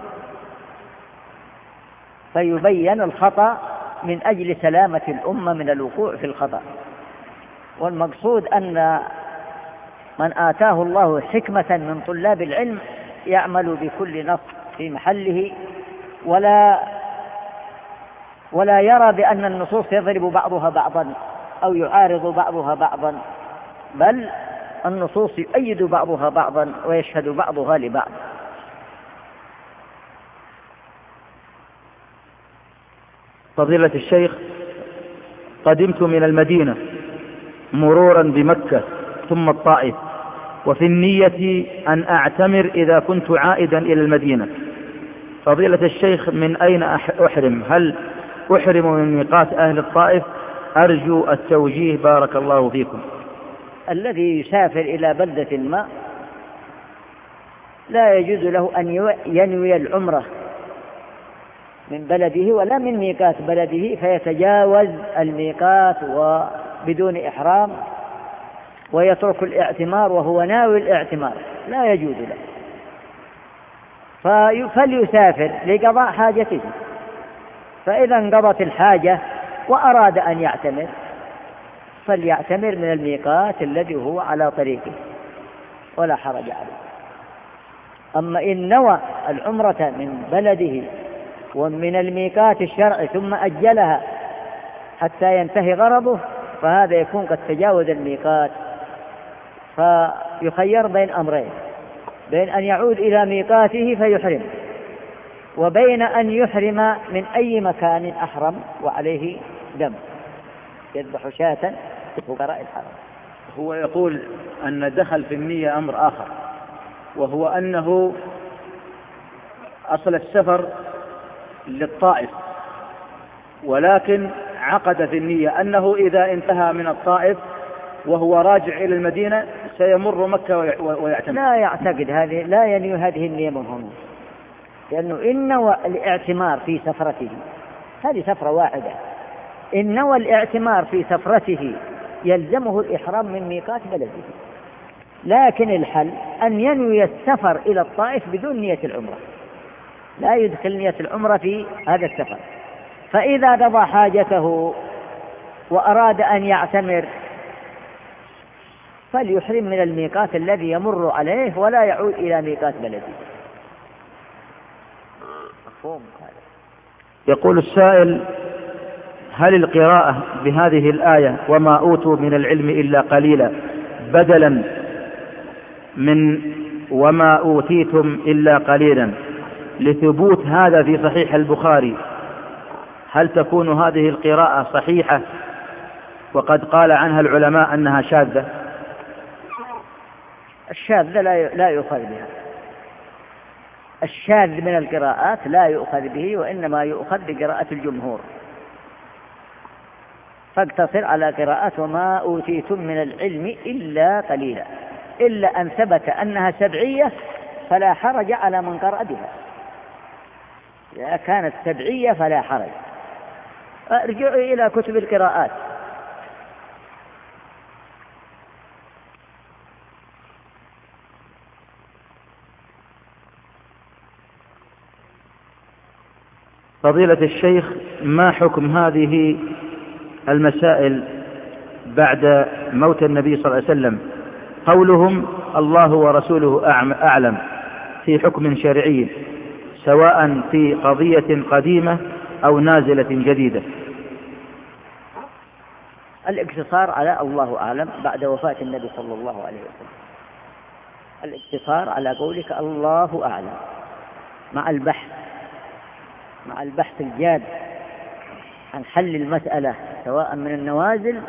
فيبين الخطأ من أجل سلامة الأمة من الوقوع في الخطأ. والمقصود أن من آتاه الله حكمة من طلاب العلم يعمل بكل نص في محله ولا ولا يرى بأن النصوص يضرب بعضها بعضا أو يعارض بعضها بعضا بل النصوص يؤيد بعضها بعضا ويشهد بعضها لبعض.
فضيلة الشيخ قدمت من المدينة مرورا بمكة ثم الطائف وفي النية أن أعتمر إذا كنت عائدا إلى المدينة. فضيلة الشيخ من أين أحرم؟ هل أحرم من ميقات أهل الطائف؟ أرجو التوجيه بارك الله فيكم.
الذي يسافر إلى بلدة ما لا يجوز له أن ينوي العمرة. من بلده ولا من ميقات بلده فيتجاوز الميقات وبدون إحرام ويترك الاعتمار وهو ناوي الاعتمار لا يجوز له. فليسافر لقضاء حاجته. فإذا انقضت الحاجة وأراد أن يعتمر فليعتمر من الميقات الذي هو على طريقه ولا حرج عليه. أما إن نوى العمرة من بلده ومن الميقات الشرعي ثم أجلها حتى ينتهي غرضه فهذا يكون قد تجاوز الميقات. فيخير بين أمرين بين أن يعود إلى ميقاته فيحرم وبين أن يحرم من أي مكان أحرم وعليه دم. يذبح شاة فقراء الحرم.
هو يقول أن دخل في النية أمر آخر وهو أنه أصل السفر للطائف. ولكن عقد في النية أنه إذا انتهى من الطائف وهو راجع إلى المدينة سيمر مكة ويعتمد
لا يعتقد هذه لا ينوي هذه النية من هنا. لأنه إن نوى الاعتمار في سفرته هذه سفرة واحدة. إن نوى الاعتمار في سفرته يلزمه الإحرام من ميقات بلده. لكن الحل أن ينوي السفر إلى الطائف بدون نية العمرة. لا يدخل نية العمرة في هذا السفر. فإذا قضى حاجته وأراد أن يعتمر فليحرم من الميقات الذي يمر عليه ولا يعود إلى ميقات بلده.
يقول السائل هل القراءة بهذه الآية وما أوتوا من العلم إلا قليلا بدلا من وما أوتيتم إلا قليلا؟ لثبوت هذا في صحيح البخاري. هل تكون هذه القراءة صحيحة؟ وقد قال عنها العلماء أنها شاذة.
الشاذة لا لا يؤخذ بها. الشاذ من القراءات لا يؤخذ به وإنما يؤخذ بقراءة الجمهور. فاقتصر على قراءة وما أوتيتم من العلم إلا قليلا. إلا أن ثبت أنها سبعية فلا حرج على من قرأ بها. إذا كانت سبعية فلا حرج. ارجعوا إلى كتب القراءات.
فضيلة الشيخ ما حكم هذه المسائل بعد موت النبي صلى الله عليه وسلم؟ قولهم الله ورسوله أعلم في حكم شرعي. سواء في قضية قديمة أو نازلة جديدة.
الاقتصار على الله أعلم بعد وفاة النبي صلى الله عليه وسلم. الاقتصار على قولك الله أعلم. مع البحث مع البحث الجاد عن حل المسألة سواء من النوازل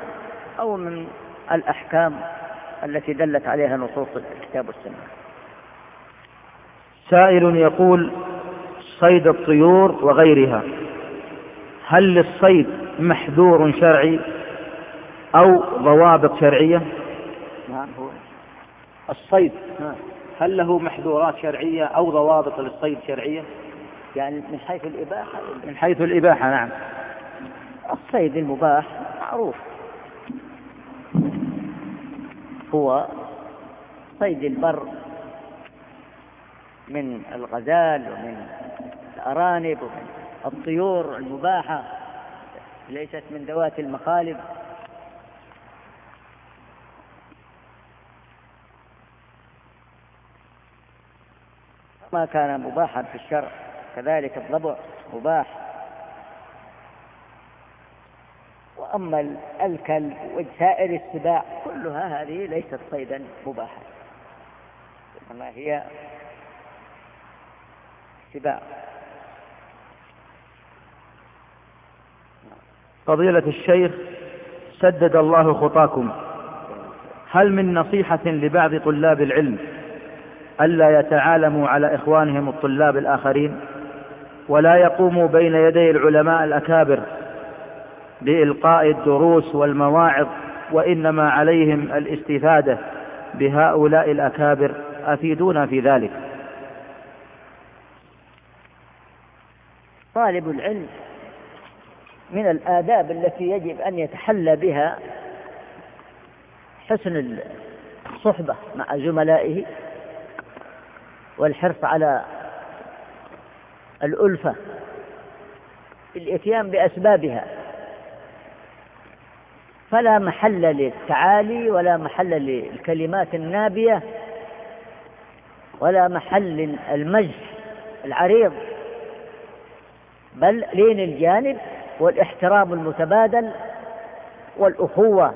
أو من الأحكام التي دلت عليها نصوص الكتاب والسنة.
سائل يقول صيد الطيور وغيرها. هل للصيد محذور شرعي أو ضوابط شرعية؟
نعم هو.
الصيد. هل له محذورات شرعية أو ضوابط للصيد شرعية؟
يعني من حيث الإباحة؟
من حيث الإباحة نعم.
الصيد المباح معروف. هو صيد البر من الغزال ومن الأرانب الطيور المباحة ليست من ذوات المخالب. ما كان مباحا في الشرع كذلك الضبع مباح. وأما الكلب وسائر السباع كلها هذه ليست صيدا مباحا إنما هي سباع.
فضيلة الشيخ سدد الله خطاكم. هل من نصيحة لبعض طلاب العلم ألا يتعالموا على إخوانهم الطلاب الآخرين؟ ولا يقوموا بين يدي العلماء الأكابر بإلقاء الدروس والمواعظ وإنما عليهم الاستفادة بهؤلاء الأكابر؟ أفيدونا في ذلك.
طالب العلم من الآداب التي يجب أن يتحلى بها حسن الصحبة مع زملائه والحرص على الألفة الإتيان بأسبابها. فلا محل للتعالي ولا محل للكلمات النابية ولا محل المجح العريض بل لين الجانب والاحترام المتبادل والأخوة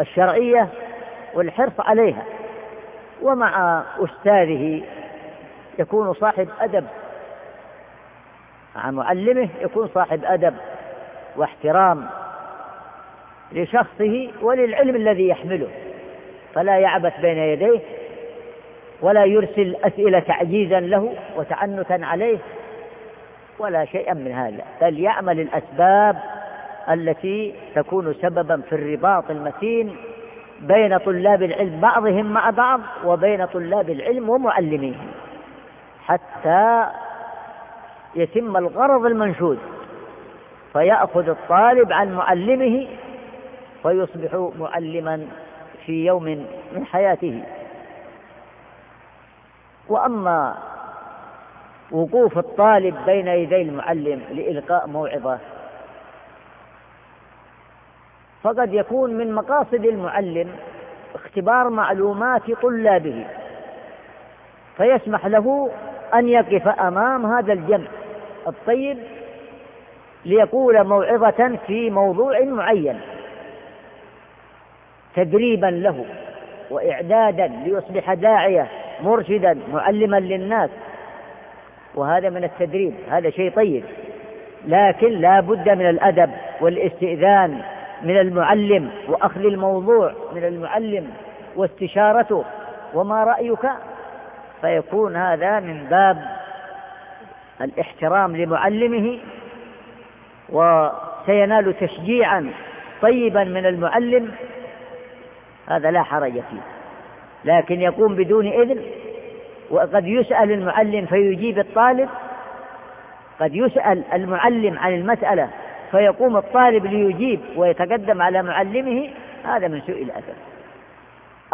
الشرعية والحرص عليها. ومع أستاذه يكون صاحب أدب مع معلمه يكون صاحب أدب واحترام لشخصه وللعلم الذي يحمله. فلا يعبث بين يديه ولا يرسل أسئلة تعجيزا له وتعنتا عليه. ولا شيئا من هذا بل يعمل الأسباب التي تكون سببا في الرباط المتين بين طلاب العلم بعضهم مع بعض وبين طلاب العلم ومعلميهم حتى يتم الغرض المنشود. فيأخذ الطالب عن معلمه فيصبح معلما في يوم من حياته. وأما وقوف الطالب بين يدي المعلم لإلقاء موعظة. فقد يكون من مقاصد المعلم اختبار معلومات طلابه فيسمح له أن يقف أمام هذا الجمع الطيب ليقول موعظة في موضوع معين تدريبا له وإعدادا ليصبح داعية مرشدا معلما للناس. وهذا من التدريب هذا شيء طيب. لكن لا بد من الأدب والاستئذان من المعلم وأخذ الموضوع من المعلم واستشارته. وما رأيك؟ فيكون هذا من باب الاحترام لمعلمه وسينال تشجيعا طيبا من المعلم. هذا لا حرج فيه لكن يقوم بدون إذن وقد يسأل المعلم فيجيب الطالب قد يسأل المعلم عن المسألة فيقوم الطالب ليجيب ويتقدم على معلمه هذا من سوء الأدب.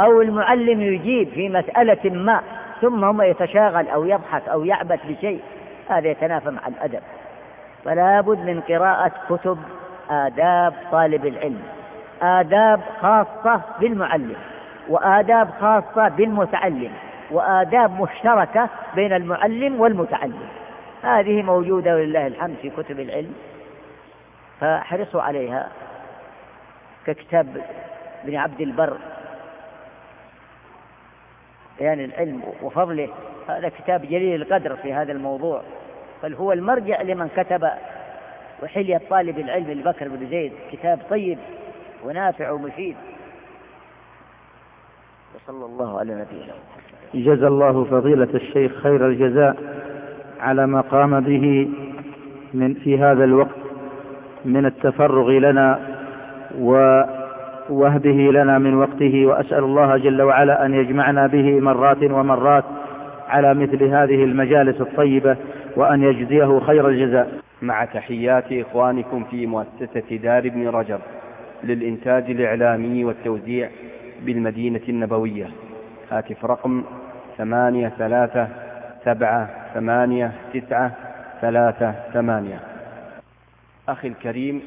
أو المعلم يجيب في مسألة ما ثم هو يتشاغل أو يضحك أو يعبث بشيء هذا يتنافى مع الأدب. فلا بد من قراءة كتب آداب طالب العلم آداب خاصة بالمعلم وآداب خاصة بالمتعلم. وآداب مشتركة بين المعلم والمتعلم. هذه موجودة ولله الحمد في كتب العلم فاحرصوا عليها ككتاب ابن عبد البر. يعني العلم وفضله. هذا كتاب جليل القدر في هذا الموضوع بل هو المرجع لمن كتب وحلية طالب العلم لبكر بن زيد. كتاب طيب ونافع ومفيد. وصلى الله على نبينا
جزى الله فضيلة الشيخ خير الجزاء على ما قام به من في هذا الوقت من التفرغ لنا ووهبه لنا من وقته وأسأل الله جل وعلا أن يجمعنا به مرات ومرات على مثل هذه المجالس الطيبة وأن يجزيه خير الجزاء.
مع تحيات إخوانكم في مؤسسة دار ابن رجب للإنتاج الإعلامي والتوزيع بالمدينة النبوية. هاتف رقم ثمانية ثلاثة سبعة ثمانية تسعة ثلاثة ثمانية. أخي الكريم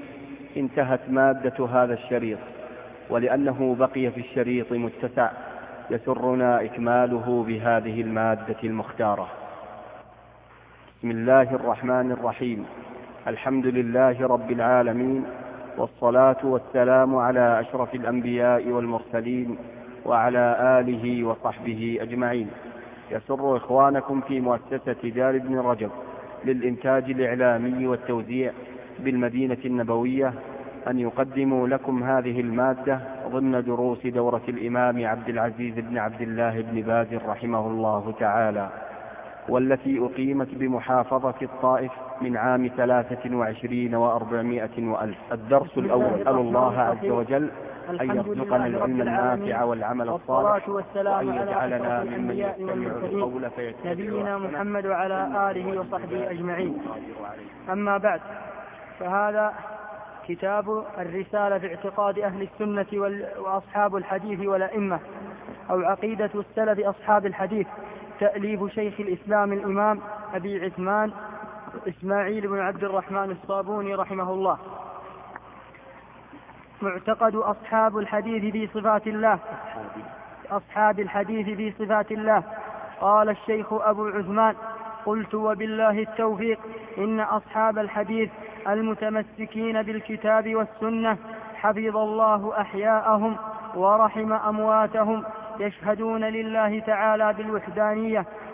انتهت مادة هذا الشريط ولأنه بقي في الشريط متسع يسرنا إكماله بهذه المادة المختارة. بسم الله الرحمن الرحيم. الحمد لله رب العالمين والصلاة والسلام على أشرف الأنبياء والمرسلين وعلى آله وصحبه أجمعين. يسر إخوانكم في مؤسسة دار ابن رجب للإنتاج الإعلامي والتوزيع بالمدينة النبوية أن يقدموا لكم هذه المادة ضمن دروس دورة الإمام عبد العزيز بن عبد الله بن باز رحمه الله تعالى والتي أقيمت بمحافظة الطائف من عام ثلاثة وعشرين وأربعمائة وألف. الدرس الأول أسأل الله عز وجل أن يرزقنا العلم النافع والعمل الصالح وأن يجعلنا ممن يستمع القول
فيتبع نبينا محمد وعلى آله وصحبه أجمعين. أما بعد فهذا كتاب الرسالة في اعتقاد أهل السنة وأصحاب الحديث والأئمة أو عقيدة السلف أصحاب الحديث. تأليف شيخ الإسلام الإمام أبي عثمان إسماعيل بن عبد الرحمن الصابوني رحمه الله. معتقد أصحاب الحديث في صفات الله. أصحاب الحديث في صفات الله. قال الشيخ أبو عثمان قلت وبالله التوفيق إن أصحاب الحديث المتمسكين بالكتاب والسنة حفظ الله أحياءهم ورحم أمواتهم يشهدون لله تعالى بالوحدانية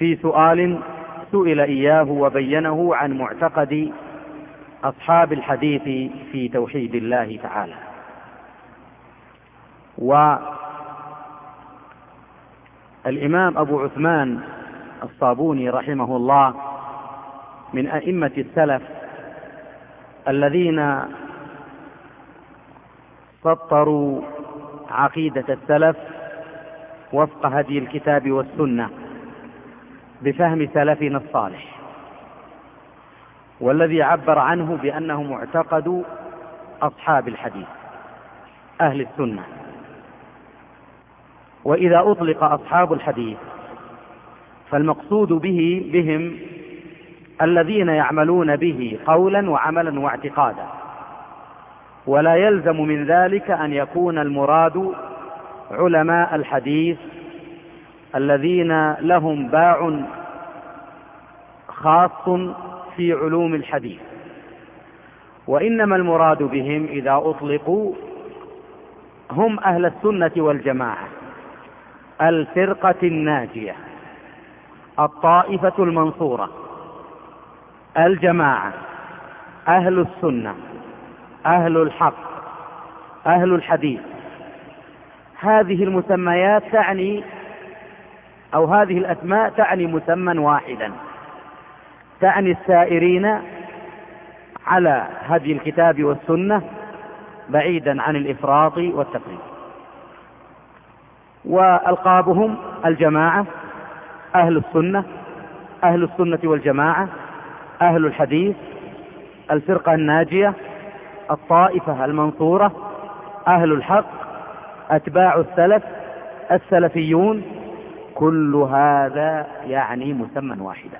في سؤال سئل إياه وبينه عن معتقد أصحاب الحديث في توحيد الله تعالى. والإمام أبو عثمان الصابوني رحمه الله من أئمة السلف الذين سطروا عقيدة السلف وفق هدي الكتاب والسنة. بفهم سلفنا الصالح. والذي عبر عنه بأنه معتقد أصحاب الحديث أهل السنة. وإذا أطلق أصحاب الحديث فالمقصود به بهم الذين يعملون به قولا وعملا واعتقادا. ولا يلزم من ذلك أن يكون المراد علماء الحديث الذين لهم باع خاص في علوم الحديث. وإنما المراد بهم إذا أطلقوا هم أهل السنة والجماعة. الفرقة الناجية الطائفة المنصورة الجماعة أهل السنة أهل الحق أهل الحديث. هذه المسميات تعني أو هذه الأسماء تعني مسمى واحدا. تعني السائرين على هدي الكتاب والسنة بعيدا عن الإفراط والتفريط. وألقابهم الجماعة أهل السنة أهل السنة والجماعة أهل الحديث الفرقة الناجية الطائفة المنصورة أهل الحق أتباع السلف السلفيون كل هذا يعني مسمى واحدا.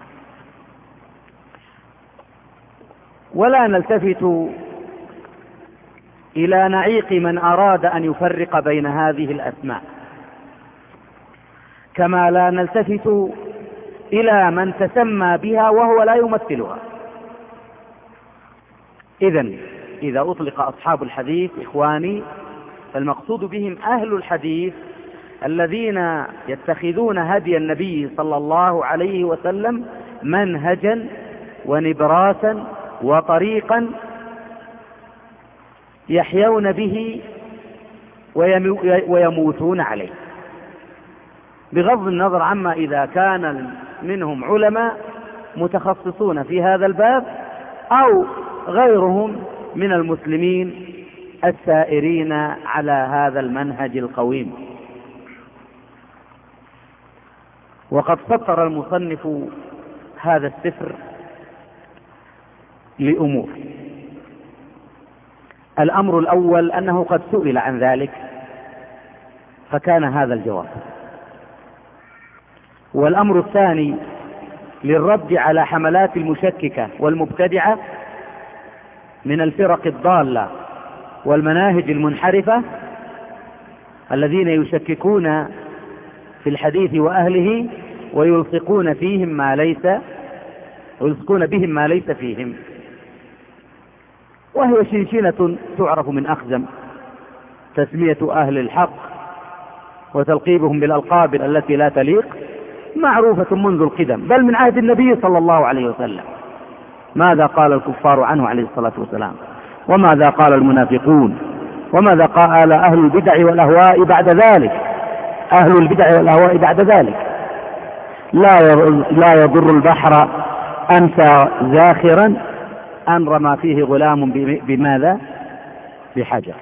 ولا نلتفت إلى نعيق من أراد أن يفرق بين هذه الأسماء. كما لا نلتفت إلى من تسمى بها وهو لا يمثلها. إذا إذا أطلق أصحاب الحديث إخواني فالمقصود بهم أهل الحديث الذين يتخذون هدي النبي صلى الله عليه وسلم منهجا ونبراسا وطريقا يحيون به ويموتون عليه. بغض النظر عما إذا كان منهم علماء متخصصون في هذا الباب أو غيرهم من المسلمين السائرين على هذا المنهج القويم. وقد سطر المصنف هذا السفر لأمور. الأمر الأول أنه قد سئل عن ذلك فكان هذا الجواب. والأمر الثاني للرد على حملات المشككة والمبتدعة من الفرق الضالة والمناهج المنحرفة الذين يشككون في الحديث وأهله ويلصقون فيهم ما ليس ويلصقون بهم ما ليس فيهم. وهي شنشنة تعرف من أخزم تسمية أهل الحق وتلقيبهم بالألقاب التي لا تليق معروفة منذ القدم بل من عهد النبي صلى الله عليه وسلم. ماذا قال الكفار عنه عليه الصلاة والسلام؟ وماذا قال المنافقون؟ وماذا قال أهل البدع والأهواء بعد ذلك؟ أهل البدع والأهواء بعد ذلك. لا لا يضر البحر أمسى زاخرا أن رمى فيه غلام بماذا؟ بحجر.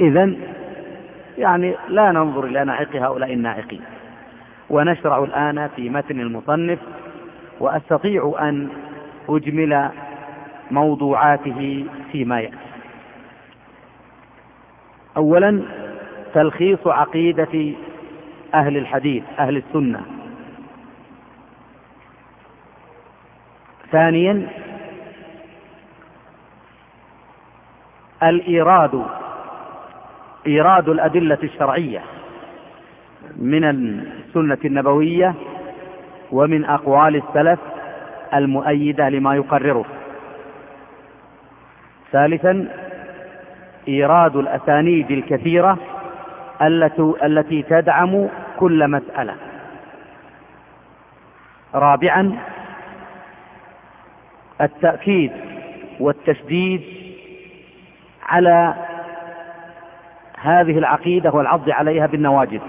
إذا يعني لا ننظر إلى ناعق هؤلاء الناعقين ونشرع الآن في متن المصنف وأستطيع أن أجمل موضوعاته فيما يأتي. أولا تلخيص عقيدة أهل الحديث أهل السنة. ثانيا الإيراد إيراد الأدلة الشرعية من السنة النبوية ومن أقوال السلف المؤيدة لما يقرره. ثالثا إيراد الأسانيد الكثيرة التي تدعم كل مسألة. رابعا التأكيد والتشديد على هذه العقيدة والعض عليها بالنواجذ.